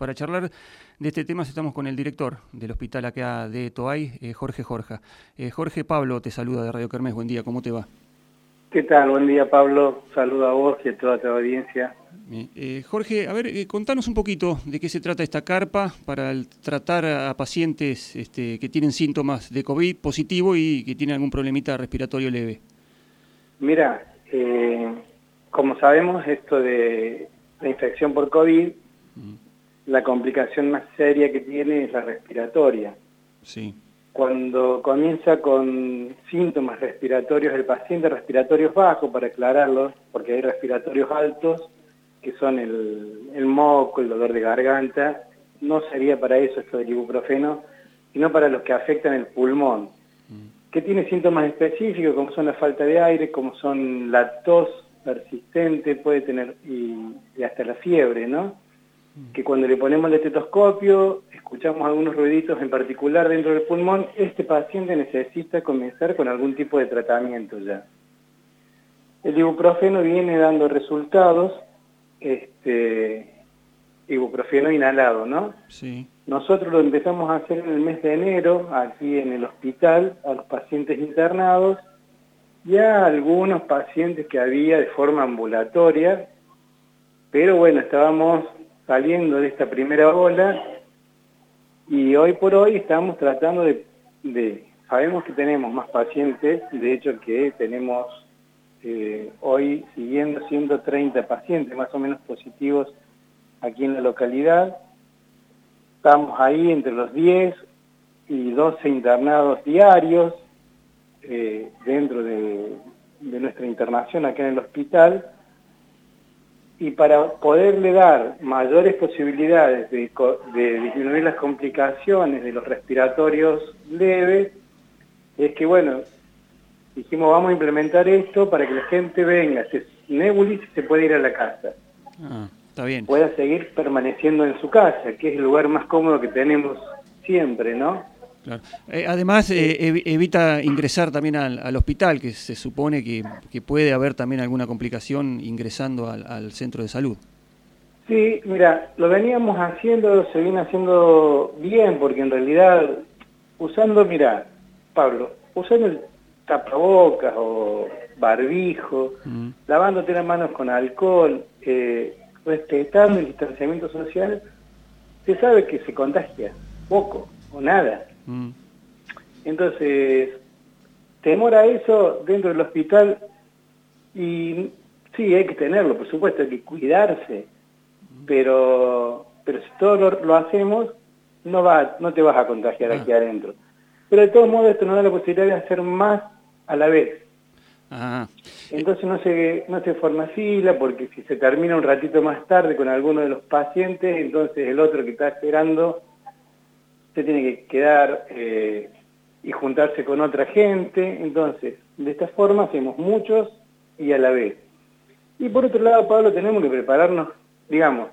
Para charlar de este tema estamos con el director del hospital acá de Toay, eh, Jorge Jorja. Eh, Jorge Pablo te saluda de Radio Kermés, buen día, ¿cómo te va? ¿Qué tal? Buen día Pablo, saludo a vos y a toda tu audiencia. Eh, Jorge, a ver, contanos un poquito de qué se trata esta carpa para tratar a pacientes este, que tienen síntomas de COVID positivo y que tienen algún problemita respiratorio leve. Mira, como sabemos, esto de la infección por COVID, mm. La complicación más seria que tiene es la respiratoria. Sí. Cuando comienza con síntomas respiratorios del paciente, respiratorios bajos, para aclararlos, porque hay respiratorios altos, que son el, moco, el dolor de garganta, no sería para eso esto del ibuprofeno, sino para los que afectan el pulmón, mm. que tiene síntomas específicos, como son la falta de aire, como son la tos, persistente, puede tener y, hasta la fiebre, ¿no? Mm. Que cuando le ponemos el estetoscopio, escuchamos algunos ruiditos en particular dentro del pulmón, este paciente necesita comenzar con algún tipo de tratamiento ya. El ibuprofeno viene dando resultados, este, ibuprofeno inhalado, ¿no? Sí. Nosotros lo empezamos a hacer en el mes de enero, aquí en el hospital, a los pacientes internados, ya algunos pacientes que había de forma ambulatoria, pero bueno, estábamos saliendo de esta primera ola y hoy por hoy estamos tratando de, sabemos que tenemos más pacientes, de hecho que tenemos eh, hoy siguiendo 130 pacientes más o menos positivos aquí en la localidad, estamos ahí entre los 10 y 12 internados diarios, eh, dentro de, nuestra internación acá en el hospital y para poderle dar mayores posibilidades de, disminuir las complicaciones de los respiratorios leves, es que bueno, dijimos vamos a implementar esto para que la gente venga, se nebulice se pueda ir a la casa. Ah, está bien. Pueda seguir permaneciendo en su casa, que es el lugar más cómodo que tenemos siempre, ¿no? Eh, además, eh, evita ingresar también al, hospital, que se supone que, puede haber también alguna complicación ingresando al, centro de salud. Sí, mira, lo veníamos haciendo, se viene haciendo bien, porque en realidad, usando, mira, Pablo, usando el tapabocas o barbijo, mm. lavándote las manos con alcohol, eh, respetando el distanciamiento social, se sabe que se contagia poco o nada. Mm. Entonces, temor a eso dentro del hospital y sí, hay que tenerlo, por supuesto, hay que cuidarse, pero, pero si todo lo, hacemos, no, va, no te vas a contagiar aquí ah. adentro. Pero de todos modos esto nos da la posibilidad de hacer más a la vez. Entonces no se, no se forma fila porque si se termina un ratito más tarde con alguno de los pacientes, entonces el otro que está esperando se tiene que quedar eh, y juntarse con otra gente. Entonces, de esta forma hacemos muchos y a la vez. Y por otro lado, Pablo, tenemos que prepararnos, digamos,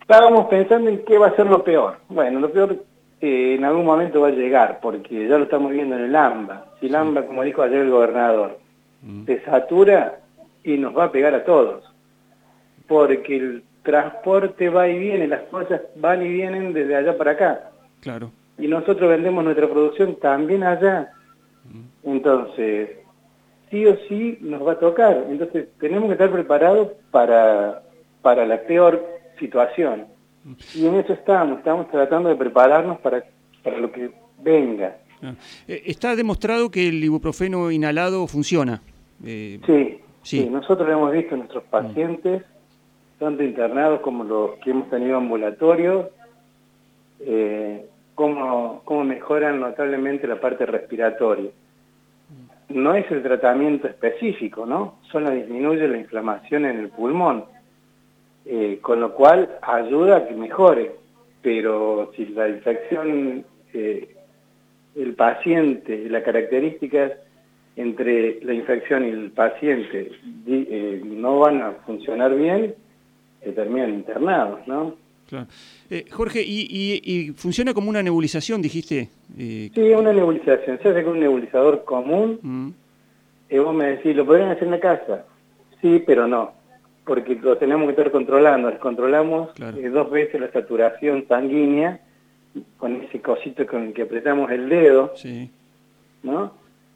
estábamos pensando en qué va a ser lo peor. Bueno, lo peor eh, en algún momento va a llegar, porque ya lo estamos viendo en el AMBA. Si el AMBA, como dijo ayer el gobernador, mm. se satura y nos va a pegar a todos. Porque el transporte va y viene, las cosas van y vienen desde allá para acá. Claro. Y nosotros vendemos nuestra producción también allá. Entonces, sí o sí nos va a tocar. Entonces, tenemos que estar preparados para, para la peor situación. Y en eso estamos, estamos tratando de prepararnos para, para lo que venga. Ah. Eh, está demostrado que el ibuprofeno inhalado funciona. Eh, sí, sí, nosotros lo hemos visto en nuestros pacientes tanto internados como los que hemos tenido ambulatorios, eh, cómo, mejoran notablemente la parte respiratoria. No es el tratamiento específico, ¿no? Solo disminuye la inflamación en el pulmón, eh, con lo cual ayuda a que mejore. Pero si la infección, eh, el paciente, las características entre la infección y el paciente eh, no van a funcionar bien, que terminan internados, ¿no? Claro. Eh, Jorge, y, funciona como una nebulización, dijiste? Eh, sí, una nebulización. Se hace con un nebulizador común. Mm. Y vos me decís, ¿lo podrían hacer en la casa? Sí, pero no. porque lo tenemos que estar controlando. Les controlamos eh, dos veces la saturación sanguínea con ese cosito con el que apretamos el dedo, sí. ¿no?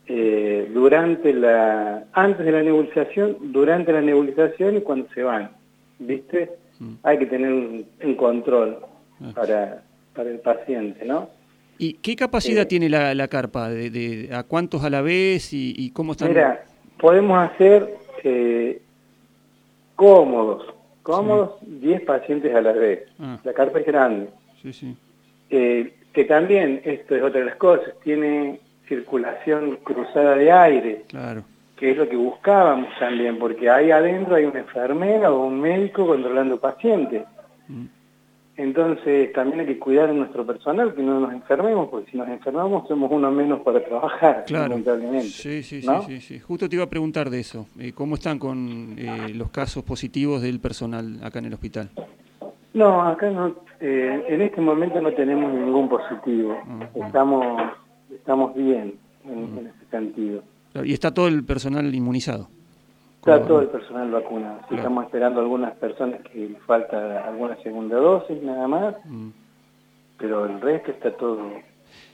Eh, durante la, antes de la nebulización, durante la nebulización y cuando se van, ¿viste? Mm. Hay que tener un, control ah. para, para el paciente, ¿no? ¿Y qué capacidad eh, tiene la, la carpa? De, ¿A cuántos a la vez y, cómo están? Mira, podemos hacer eh, cómodos, cómodos 10 pacientes a la vez. Ah. La carpa es grande. Sí, sí. Eh, que también, esto es otra de las cosas, tiene circulación cruzada de aire. Claro. Que es lo que buscábamos también, porque ahí adentro hay una enfermera o un médico controlando pacientes. Mm. Entonces también hay que cuidar a nuestro personal, que no nos enfermemos, porque si nos enfermamos somos uno menos para trabajar, claro. lamentablemente. Sí, sí, sí, sí, Justo te iba a preguntar de eso. Eh, ¿Cómo están con eh, los casos positivos del personal acá en el hospital? No, acá no, eh, en este momento no tenemos ningún positivo. Estamos estamos bien en, en ese sentido. ¿Y está todo el personal inmunizado? Está todo el personal vacunado. Estamos esperando algunas personas que les falta alguna segunda dosis nada más, mm. pero el resto está todo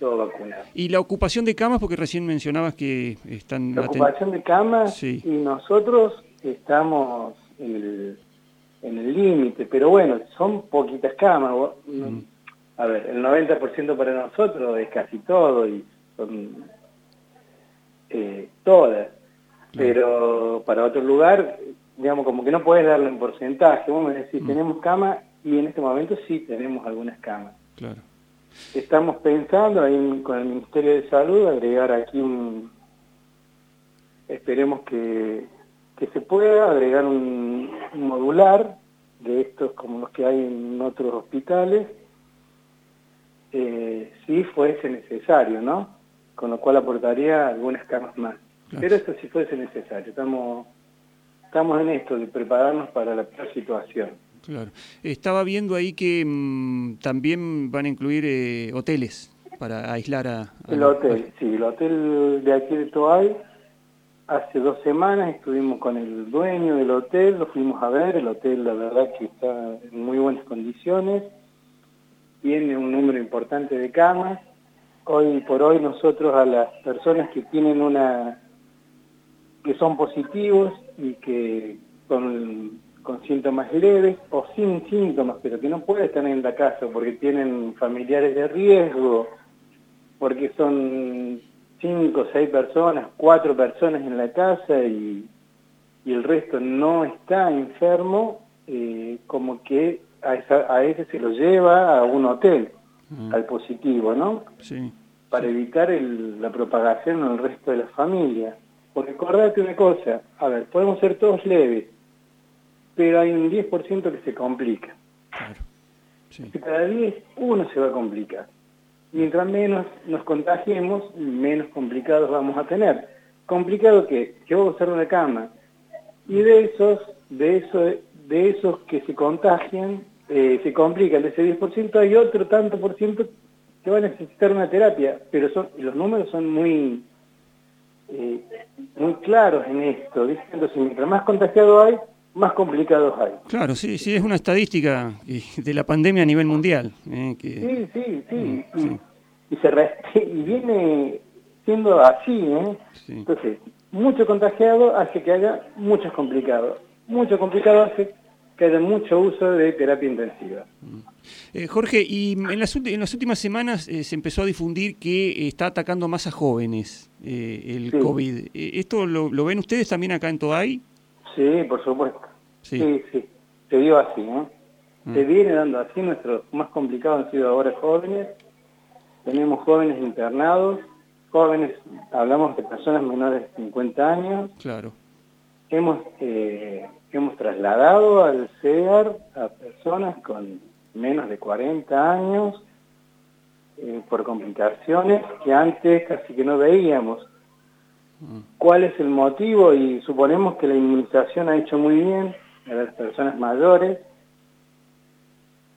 todo vacunado. ¿Y la ocupación de camas? Porque recién mencionabas que están... La ocupación de camas y nosotros estamos en el límite, pero bueno, son poquitas camas. Mm. A ver, el 90% para nosotros es casi todo y son eh, todas pero para otro lugar, digamos, como que no puedes darle un porcentaje. Vos me decís, mm. tenemos cama y en este momento sí tenemos algunas camas. Claro. Estamos pensando ahí con el Ministerio de Salud agregar aquí un... Esperemos que, que se pueda agregar un, modular de estos como los que hay en otros hospitales, eh, si fuese necesario, ¿no? Con lo cual aportaría algunas camas más. Pero esto si fuese necesario. Estamos, estamos en esto de prepararnos para la peor situación. Claro. Estaba viendo ahí que mm, también van a incluir eh, hoteles para aislar a... el hotel, sí, el hotel de aquí de Toay. Hace dos semanas estuvimos con el dueño del hotel, lo fuimos a ver, el hotel la verdad que está en muy buenas condiciones, tiene un número importante de camas. Hoy por hoy nosotros a las personas que tienen una que son positivos y que con, síntomas leves o sin síntomas, pero que no pueden estar en la casa porque tienen familiares de riesgo, porque son cinco, seis personas, cuatro personas en la casa y, y el resto no está enfermo, eh, como que a, esa, a ese se lo lleva a un hotel, mm. al positivo, ¿no? Sí. Para evitar el, la propagación en el resto de la familia. Porque acordate una cosa, a ver, podemos ser todos leves, pero hay un 10% que se complica. Claro. Sí. cada 10, uno se va a complicar. Mientras menos nos contagiemos, menos complicados vamos a tener. ¿Complicado qué? Que vamos a usar una cama. Y de esos, de esos, de esos que se contagian, eh, se complican. De ese 10% hay otro tanto por ciento que va a necesitar una terapia. Pero son, los números son muy eh, muy claros en esto, diciendo que mientras más contagiados hay, más complicados hay. Claro, sí, sí, es una estadística de la pandemia a nivel mundial. Eh, Sí, sí, sí. Mm, y, se y viene siendo así, ¿eh? Entonces, mucho contagiado hace que haya muchos complicados. Mucho complicado hace que haya mucho uso de terapia intensiva. Mm. Eh, Jorge, y en las, en las últimas semanas eh, se empezó a difundir que está atacando más a jóvenes eh, el COVID. ¿Esto lo, ven ustedes también acá en Toay? Sí, por supuesto. Sí, sí, se dio así. ¿no? Mm. Se viene dando así, nuestros más complicados han sido ahora jóvenes. Tenemos jóvenes internados, jóvenes, hablamos de personas menores de 50 años. Claro. Hemos, hemos trasladado al CEAR a personas con menos de 40 años eh, por complicaciones que antes casi que no veíamos. Mm. ¿Cuál es el motivo? Y suponemos que la inmunización ha hecho muy bien a las personas mayores.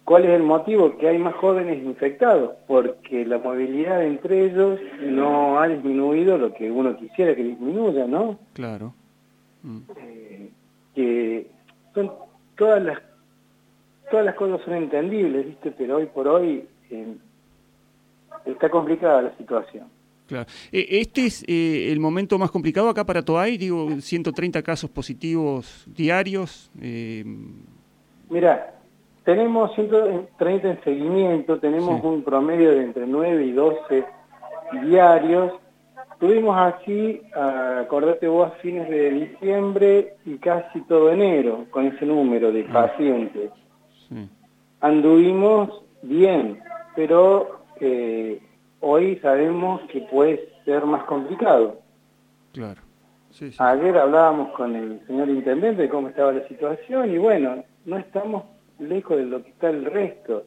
¿Cuál es el motivo? Que hay más jóvenes infectados, porque la movilidad entre ellos no ha disminuido lo que uno quisiera que disminuya, ¿no? Claro. Mm. Eh, que son todas las todas las cosas son entendibles, ¿viste? Pero hoy por hoy eh, está complicada la situación. Claro. Eh, ¿Este es eh, el momento más complicado acá para Toay? Digo, 130 casos positivos diarios. Eh... Mira, tenemos 130 en seguimiento, tenemos un promedio de entre 9 y 12 diarios. Tuvimos así, acordate vos, a fines de diciembre y casi todo enero con ese número de ah. pacientes. Anduvimos bien, pero eh, hoy sabemos que puede ser más complicado. Claro. Ayer hablábamos con el señor intendente de cómo estaba la situación y bueno, no estamos lejos de lo que está el resto.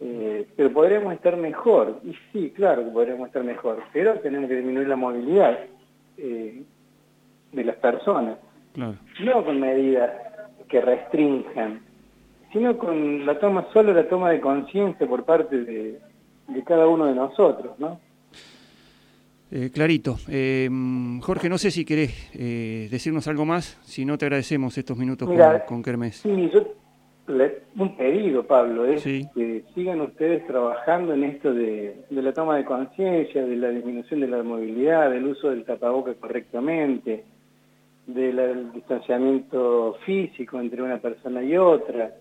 Eh, pero podríamos estar mejor. Y sí, claro que podríamos estar mejor, pero tenemos que disminuir la movilidad eh, de las personas. No con medidas que restrinjan, sino con la toma, solo la toma de conciencia por parte de, de cada uno de nosotros, ¿no? Eh, clarito. Eh, Jorge, no sé si querés eh, decirnos algo más, si no te agradecemos estos minutos con, con, Kermés. Sí, yo le, un pedido, Pablo, es que sigan ustedes trabajando en esto de, de la toma de conciencia, de la disminución de la movilidad, del uso del tapaboca correctamente, del distanciamiento físico entre una persona y otra,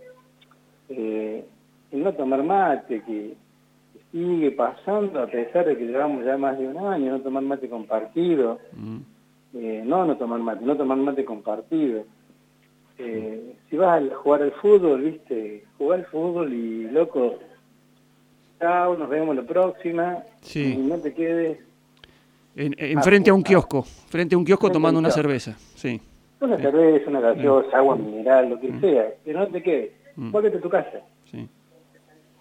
el no tomar mate, que sigue pasando a pesar de que llevamos ya más de un año, no tomar mate compartido, mm. eh, no no tomar mate, no tomar mate compartido. Eh, si vas a jugar al fútbol, viste, jugar al fútbol y loco, chao, nos vemos la próxima, y no te quedes... En, frente a un kiosco, frente a un kiosco tomando una cerveza, sí. Una cerveza, una gaseosa, agua mineral, lo que mm. sea, pero no te quedes, mm. a tu casa. Sí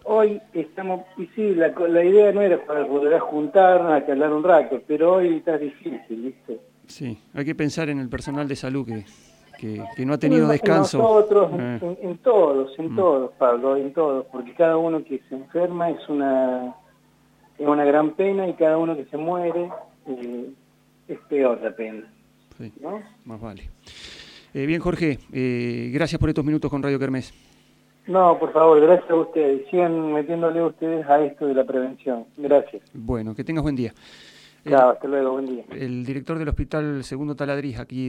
hoy estamos, y sí, la, la idea no era para poder juntarnos a hablar un rato, pero hoy está difícil, ¿viste? Sí, hay que pensar en el personal de salud que, que, no ha tenido descanso. nosotros, eh. en, todos, en mm. todos, Pablo, en todos, porque cada uno que se enferma es una, es una gran pena y cada uno que se muere eh, es peor la pena. Sí, ¿no? más vale. Eh, bien, Jorge, gracias por estos minutos con Radio Kermés. No, por favor, gracias a ustedes. Sigan metiéndole a ustedes a esto de la prevención. Gracias. Bueno, que tengas buen día. Chao, hasta luego, buen día. El director del Hospital Segundo Taladriz aquí